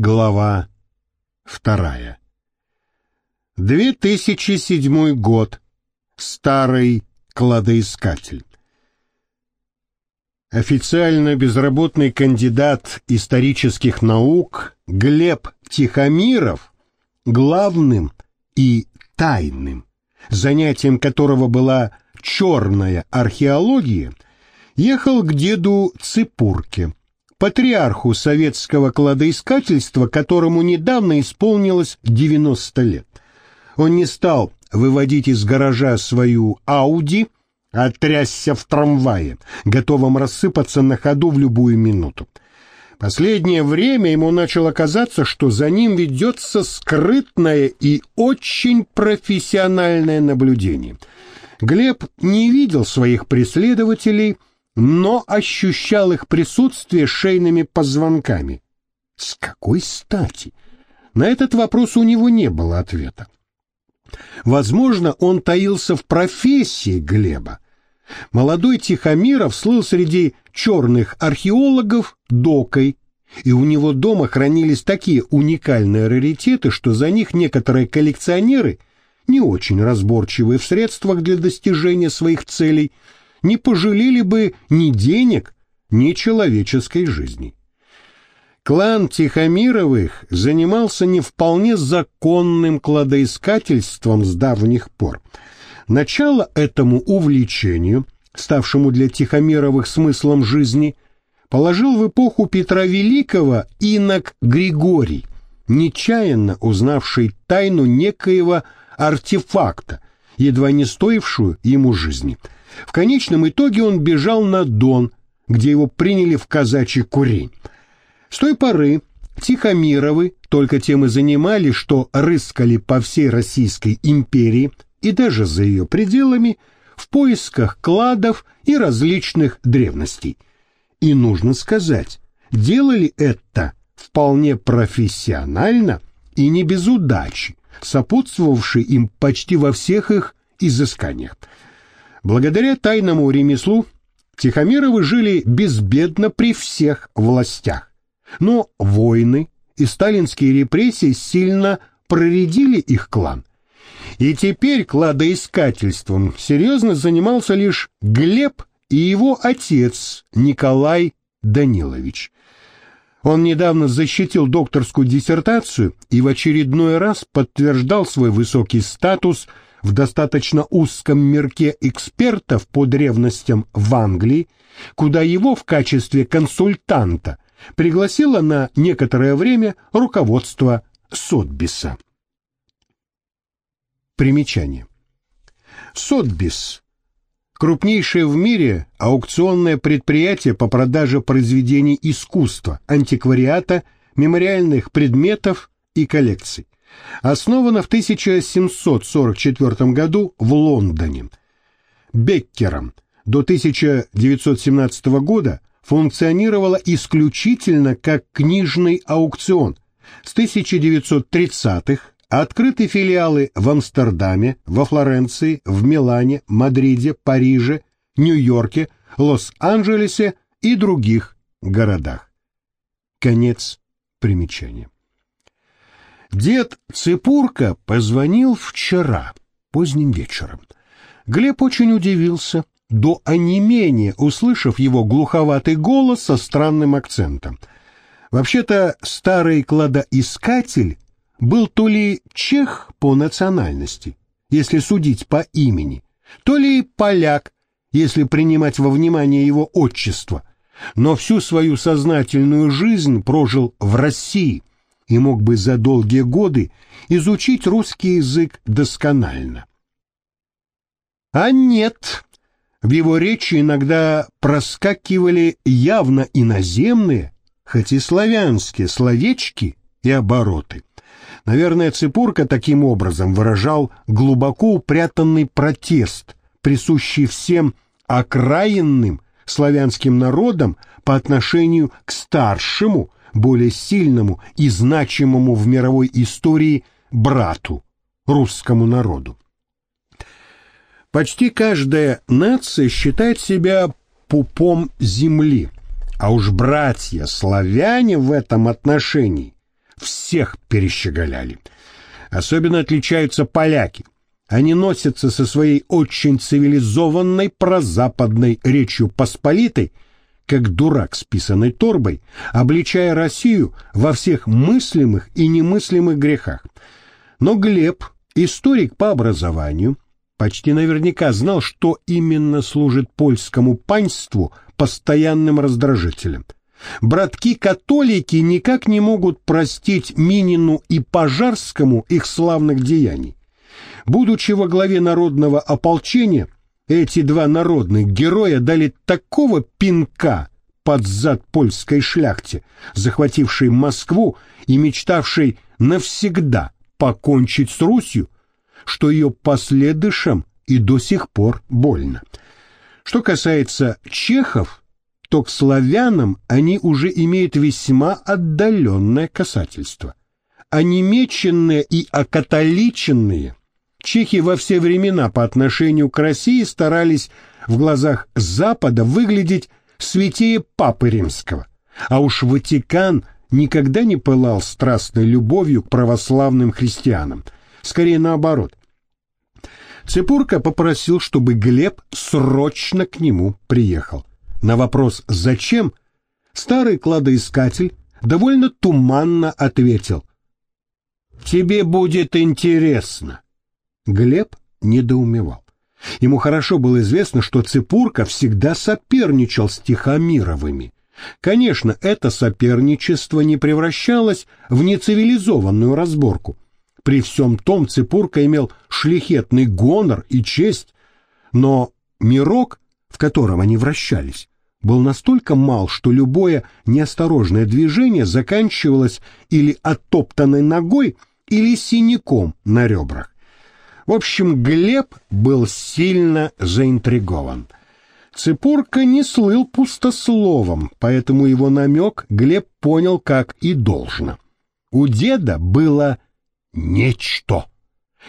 Глава вторая. 2007 год. Старый кладоискатель. Официально безработный кандидат исторических наук Глеб Тихомиров главным и тайным, занятием которого была черная археология, ехал к деду Цыпурке, патриарху советского кладоискательства, которому недавно исполнилось 90 лет. Он не стал выводить из гаража свою «Ауди», а трясся в трамвае, готовом рассыпаться на ходу в любую минуту. Последнее время ему начало казаться, что за ним ведется скрытное и очень профессиональное наблюдение. Глеб не видел своих преследователей, но ощущал их присутствие шейными позвонками. С какой стати? На этот вопрос у него не было ответа. Возможно, он таился в профессии Глеба. Молодой Тихомиров слыл среди черных археологов докой, и у него дома хранились такие уникальные раритеты, что за них некоторые коллекционеры, не очень разборчивые в средствах для достижения своих целей, не пожалели бы ни денег, ни человеческой жизни. Клан Тихомировых занимался не вполне законным кладоискательством с давних пор. Начало этому увлечению, ставшему для Тихомировых смыслом жизни, положил в эпоху Петра Великого инок Григорий, нечаянно узнавший тайну некоего артефакта, едва не стоившую ему жизни – в конечном итоге он бежал на Дон, где его приняли в казачий курень. С той поры Тихомировы только тем и занимались, что рыскали по всей Российской империи и даже за ее пределами в поисках кладов и различных древностей. И нужно сказать, делали это вполне профессионально и не без удачи, сопутствовавшей им почти во всех их изысканиях. Благодаря тайному ремеслу Тихомировы жили безбедно при всех властях. Но войны и сталинские репрессии сильно проредили их клан. И теперь кладоискательством серьезно занимался лишь Глеб и его отец Николай Данилович. Он недавно защитил докторскую диссертацию и в очередной раз подтверждал свой высокий статус – в достаточно узком мирке экспертов по древностям в Англии, куда его в качестве консультанта пригласило на некоторое время руководство Сотбиса. Примечание. Сотбис – крупнейшее в мире аукционное предприятие по продаже произведений искусства, антиквариата, мемориальных предметов и коллекций основана в 1744 году в Лондоне. Беккером до 1917 года функционировала исключительно как книжный аукцион. С 1930-х открыты филиалы в Амстердаме, во Флоренции, в Милане, Мадриде, Париже, Нью-Йорке, Лос-Анджелесе и других городах. Конец примечания. Дед Цепурка позвонил вчера, поздним вечером. Глеб очень удивился, до онемения, услышав его глуховатый голос со странным акцентом. Вообще-то старый кладоискатель был то ли чех по национальности, если судить по имени, то ли поляк, если принимать во внимание его отчество, но всю свою сознательную жизнь прожил в России, и мог бы за долгие годы изучить русский язык досконально. А нет, в его речи иногда проскакивали явно иноземные, хоть и славянские словечки и обороты. Наверное, Цепурка таким образом выражал глубоко упрятанный протест, присущий всем окраинным славянским народам по отношению к старшему, более сильному и значимому в мировой истории брату, русскому народу. Почти каждая нация считает себя пупом земли, а уж братья-славяне в этом отношении всех перещеголяли. Особенно отличаются поляки. Они носятся со своей очень цивилизованной прозападной речью посполитой, как дурак с писаной торбой, обличая Россию во всех мыслимых и немыслимых грехах. Но Глеб, историк по образованию, почти наверняка знал, что именно служит польскому панству постоянным раздражителем. Братки-католики никак не могут простить Минину и Пожарскому их славных деяний. Будучи во главе народного ополчения, эти два народных героя дали такого пинка под зад польской шляхте, захватившей Москву и мечтавшей навсегда покончить с Русью, что ее последующим и до сих пор больно. Что касается чехов, то к славянам они уже имеют весьма отдаленное касательство. А немеченные и окатоличенные чехи во все времена по отношению к России старались в глазах Запада выглядеть святее Папы Римского, а уж Ватикан никогда не пылал страстной любовью к православным христианам, скорее наоборот. Цепурка попросил, чтобы Глеб срочно к нему приехал. На вопрос «Зачем?» старый кладоискатель довольно туманно ответил «Тебе будет интересно». Глеб недоумевал. Ему хорошо было известно, что Цепурка всегда соперничал с Тихомировыми. Конечно, это соперничество не превращалось в нецивилизованную разборку. При всем том Цепурка имел шлихетный гонор и честь, но мирок, в котором они вращались, был настолько мал, что любое неосторожное движение заканчивалось или оттоптанной ногой, или синяком на ребрах. В общем, Глеб был сильно заинтригован. Цепурка не слыл пустословом, поэтому его намек Глеб понял как и должно. У деда было нечто,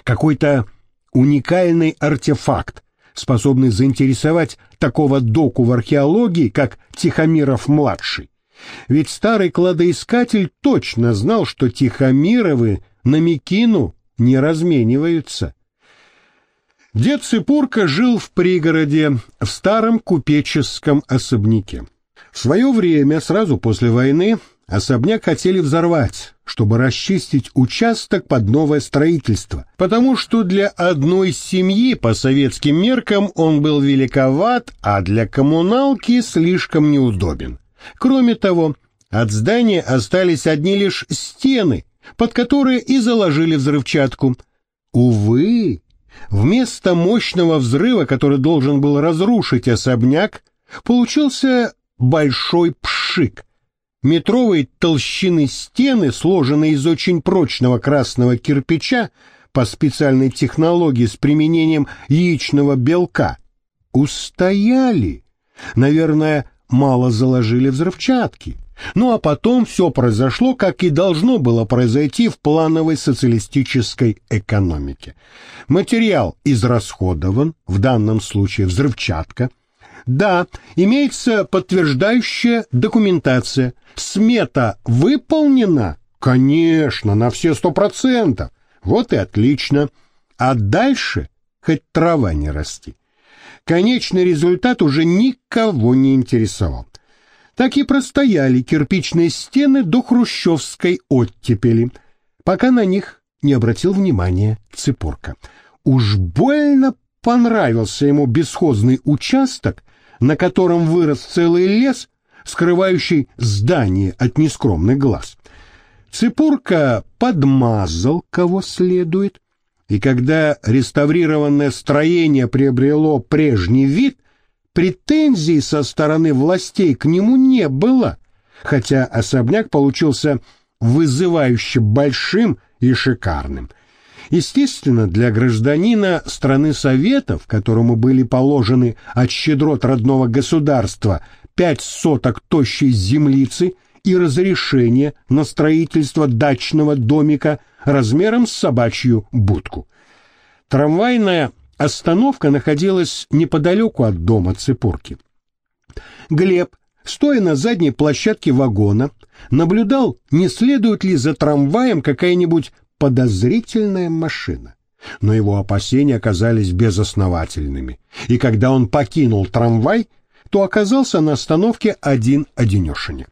какой-то уникальный артефакт, способный заинтересовать такого доку в археологии, как Тихомиров-младший. Ведь старый кладоискатель точно знал, что Тихомировы на Микину не размениваются. Дед Цыпурка жил в пригороде, в старом купеческом особняке. В свое время, сразу после войны, особняк хотели взорвать, чтобы расчистить участок под новое строительство, потому что для одной семьи по советским меркам он был великоват, а для коммуналки слишком неудобен. Кроме того, от здания остались одни лишь стены, под которые и заложили взрывчатку. Увы, Вместо мощного взрыва, который должен был разрушить особняк, получился большой пшик. Метровой толщины стены, сложенные из очень прочного красного кирпича по специальной технологии с применением яичного белка, устояли. Наверное, мало заложили взрывчатки. Ну а потом все произошло, как и должно было произойти в плановой социалистической экономике. Материал израсходован, в данном случае взрывчатка. Да, имеется подтверждающая документация. Смета выполнена? Конечно, на все сто процентов. Вот и отлично. А дальше хоть трава не расти. Конечный результат уже никого не интересовал так и простояли кирпичные стены до хрущевской оттепели, пока на них не обратил внимания Цепорка. Уж больно понравился ему бесхозный участок, на котором вырос целый лес, скрывающий здание от нескромных глаз. Цепурка подмазал кого следует, и когда реставрированное строение приобрело прежний вид — Претензий со стороны властей к нему не было, хотя особняк получился вызывающе большим и шикарным. Естественно, для гражданина страны Советов, которому были положены от щедрот родного государства пять соток тощей землицы и разрешение на строительство дачного домика размером с собачью будку. Трамвайная Остановка находилась неподалеку от дома Цепурки. Глеб стоя на задней площадке вагона, наблюдал, не следует ли за трамваем какая-нибудь подозрительная машина. Но его опасения оказались безосновательными, и когда он покинул трамвай, то оказался на остановке один-одинешенек.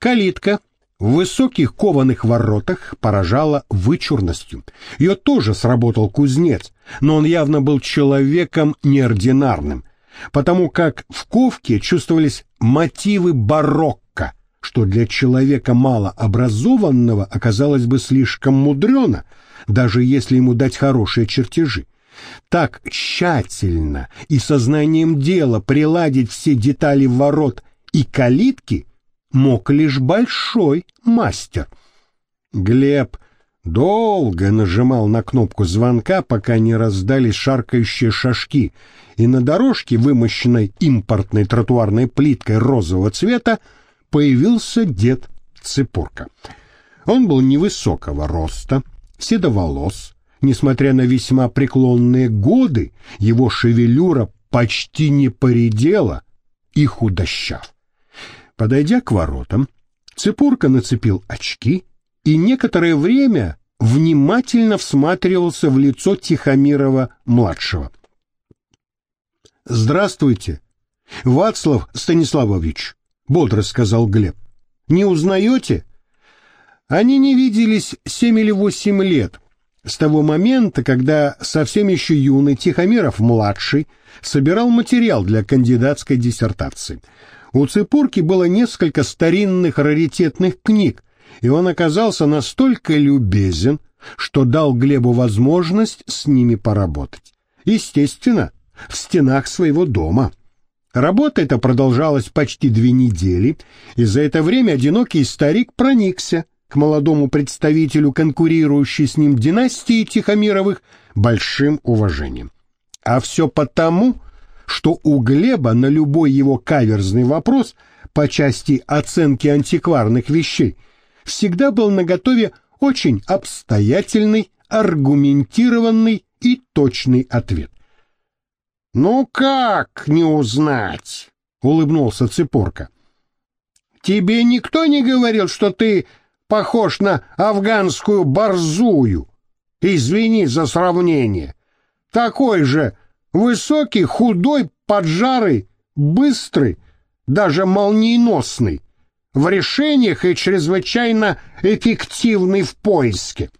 Калитка в высоких кованых воротах поражала вычурностью. Ее тоже сработал кузнец, но он явно был человеком неординарным, потому как в ковке чувствовались мотивы барокко, что для человека малообразованного оказалось бы слишком мудрено, даже если ему дать хорошие чертежи. Так тщательно и сознанием дела приладить все детали ворот и калитки мог лишь большой мастер. Глеб долго нажимал на кнопку звонка, пока не раздались шаркающие шажки, и на дорожке, вымощенной импортной тротуарной плиткой розового цвета, появился дед Цепурка. Он был невысокого роста, седоволос, несмотря на весьма преклонные годы, его шевелюра почти не поредела и худощав. Подойдя к воротам, Цепурка нацепил очки и некоторое время внимательно всматривался в лицо Тихомирова-младшего. «Здравствуйте, Вацлав Станиславович», — бодро сказал Глеб. «Не узнаете?» Они не виделись семь или восемь лет, с того момента, когда совсем еще юный Тихомиров-младший собирал материал для кандидатской диссертации. У Цепурки было несколько старинных раритетных книг, и он оказался настолько любезен, что дал Глебу возможность с ними поработать. Естественно, в стенах своего дома. Работа эта продолжалась почти две недели, и за это время одинокий старик проникся к молодому представителю конкурирующей с ним династии Тихомировых большим уважением. А все потому, что у Глеба на любой его каверзный вопрос по части оценки антикварных вещей всегда был наготове очень обстоятельный, аргументированный и точный ответ. «Ну как не узнать?» — улыбнулся Цепорка. «Тебе никто не говорил, что ты похож на афганскую борзую? Извини за сравнение. Такой же высокий, худой, поджарый, быстрый, даже молниеносный, в решениях и чрезвычайно эффективный в поиске.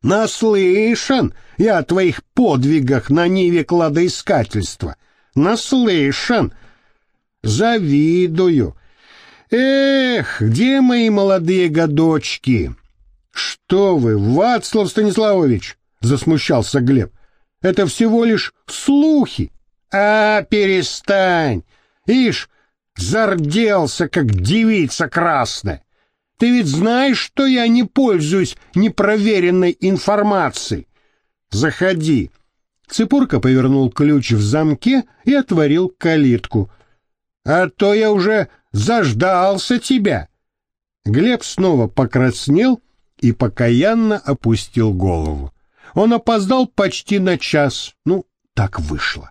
Наслышан я о твоих подвигах на ниве кладоискательства. Наслышан. Завидую. Эх, где мои молодые годочки? Что вы, Вацлав Станиславович, засмущался Глеб. Это всего лишь слухи. А, перестань. Ишь, зарделся, как девица красная. Ты ведь знаешь, что я не пользуюсь непроверенной информацией. Заходи. Цепурка повернул ключ в замке и отворил калитку. А то я уже заждался тебя. Глеб снова покраснел и покаянно опустил голову. Он опоздал почти на час. Ну, так вышло.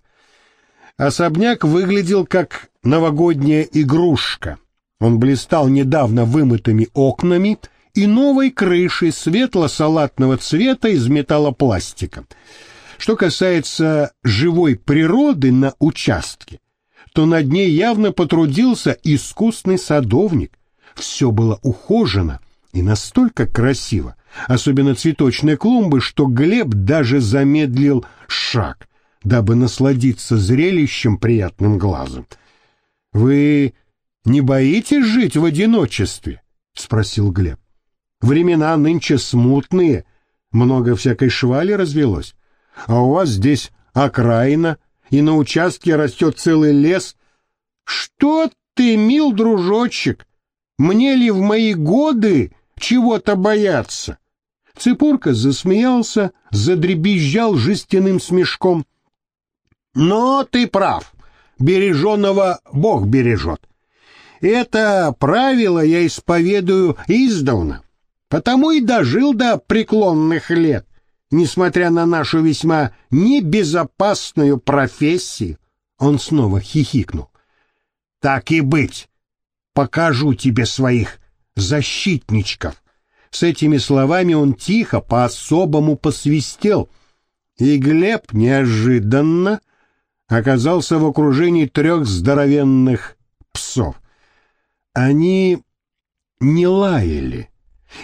Особняк выглядел как новогодняя игрушка. Он блистал недавно вымытыми окнами и новой крышей светло-салатного цвета из металлопластика. Что касается живой природы на участке, то над ней явно потрудился искусный садовник. Все было ухожено и настолько красиво, особенно цветочные клумбы, что Глеб даже замедлил шаг, дабы насладиться зрелищем приятным глазом. «Вы не боитесь жить в одиночестве? — спросил Глеб. — Времена нынче смутные, много всякой швали развелось, а у вас здесь окраина, и на участке растет целый лес. Что ты, мил дружочек, мне ли в мои годы чего-то бояться? Цепурка засмеялся, задребезжал жестяным смешком. Но ты прав, береженого Бог бережет. Это правило я исповедую издавна, потому и дожил до преклонных лет, несмотря на нашу весьма небезопасную профессию. Он снова хихикнул. Так и быть, покажу тебе своих защитничков. С этими словами он тихо по-особому посвистел, и Глеб неожиданно оказался в окружении трех здоровенных псов. Они не лаяли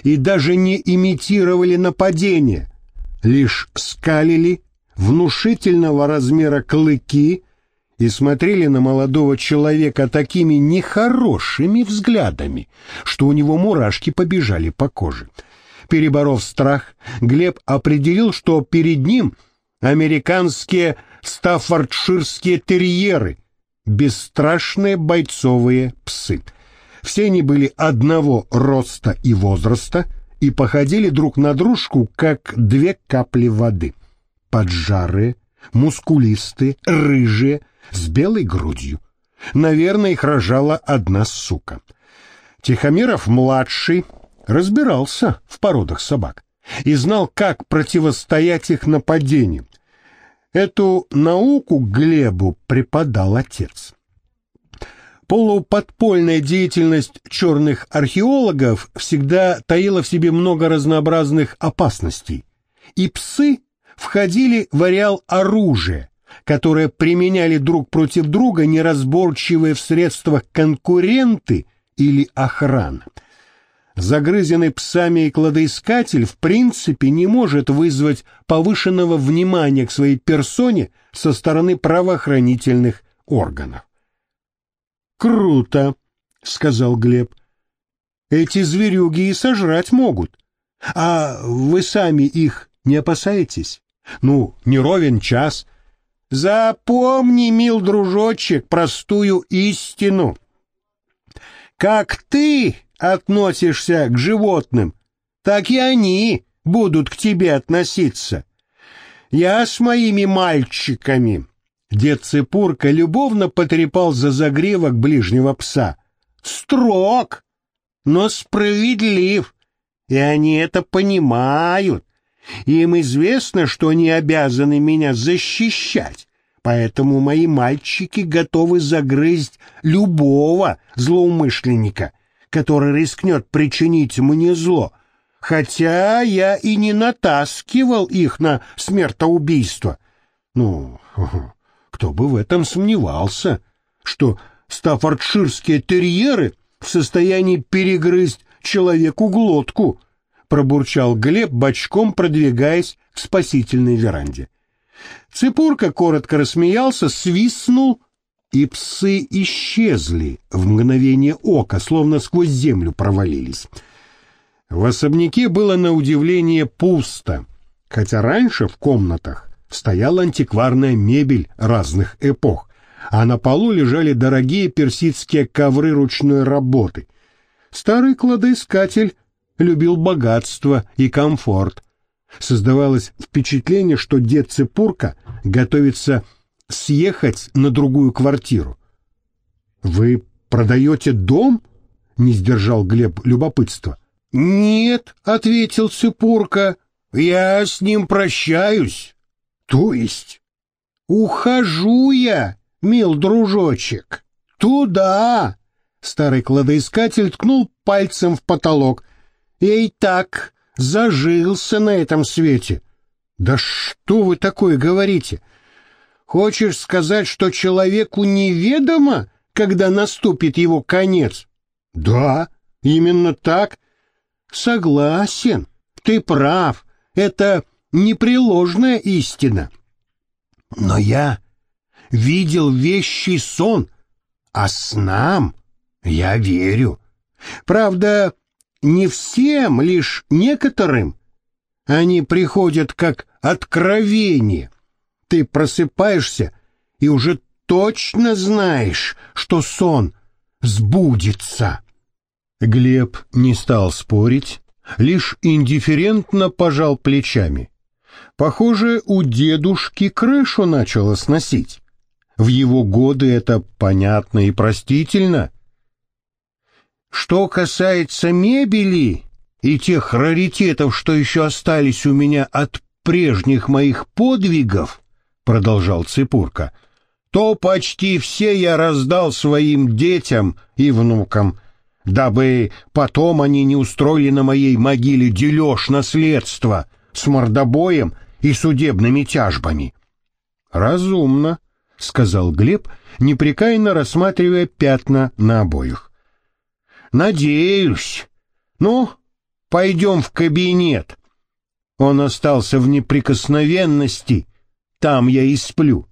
и даже не имитировали нападение, лишь скалили внушительного размера клыки и смотрели на молодого человека такими нехорошими взглядами, что у него мурашки побежали по коже. Переборов страх, Глеб определил, что перед ним американские стаффордширские терьеры, бесстрашные бойцовые псы. Все они были одного роста и возраста и походили друг на дружку, как две капли воды. Поджарые, мускулистые, рыжие, с белой грудью. Наверное, их рожала одна сука. Тихомиров-младший разбирался в породах собак и знал, как противостоять их нападениям. Эту науку Глебу преподал отец. Полуподпольная деятельность черных археологов всегда таила в себе много разнообразных опасностей, и псы входили в ареал оружия, которое применяли друг против друга неразборчивые в средствах конкуренты или охрана. Загрызенный псами кладоискатель в принципе не может вызвать повышенного внимания к своей персоне со стороны правоохранительных органов. «Круто», — сказал Глеб. «Эти зверюги и сожрать могут. А вы сами их не опасаетесь? Ну, не ровен час. Запомни, мил дружочек, простую истину. Как ты относишься к животным, так и они будут к тебе относиться. Я с моими мальчиками. Дед Цепурка любовно потрепал за загревок ближнего пса. Строг, но справедлив, и они это понимают. Им известно, что они обязаны меня защищать, поэтому мои мальчики готовы загрызть любого злоумышленника, который рискнет причинить мне зло, хотя я и не натаскивал их на смертоубийство. Ну, кто бы в этом сомневался, что стаффордширские терьеры в состоянии перегрызть человеку глотку — пробурчал Глеб, бочком продвигаясь к спасительной веранде. Цепурка коротко рассмеялся, свистнул, и псы исчезли в мгновение ока, словно сквозь землю провалились. В особняке было на удивление пусто, хотя раньше в комнатах стояла антикварная мебель разных эпох, а на полу лежали дорогие персидские ковры ручной работы. Старый кладоискатель любил богатство и комфорт. Создавалось впечатление, что дед Цепурка готовится съехать на другую квартиру. «Вы продаете дом?» — не сдержал Глеб любопытства. «Нет», — ответил Цепурка, — «я с ним прощаюсь». «То есть?» «Ухожу я, мил дружочек, туда!» Старый кладоискатель ткнул пальцем в потолок. Я и так зажился на этом свете. Да что вы такое говорите? Хочешь сказать, что человеку неведомо, когда наступит его конец? Да, именно так. Согласен, ты прав. Это непреложная истина. Но я видел вещий сон, а снам я верю. Правда, не всем, лишь некоторым. Они приходят как откровение. Ты просыпаешься и уже точно знаешь, что сон сбудется. Глеб не стал спорить, лишь индифферентно пожал плечами. Похоже, у дедушки крышу начало сносить. В его годы это понятно и простительно — что касается мебели и тех раритетов, что еще остались у меня от прежних моих подвигов, продолжал Цепурка, то почти все я раздал своим детям и внукам. дабы потом они не устроили на моей могиле дележ наследства с мордобоем и судебными тяжбами. «Разумно», — сказал Глеб, непрекаянно рассматривая пятна на обоих. «Надеюсь. Ну, пойдем в кабинет». Он остался в неприкосновенности, там я и сплю.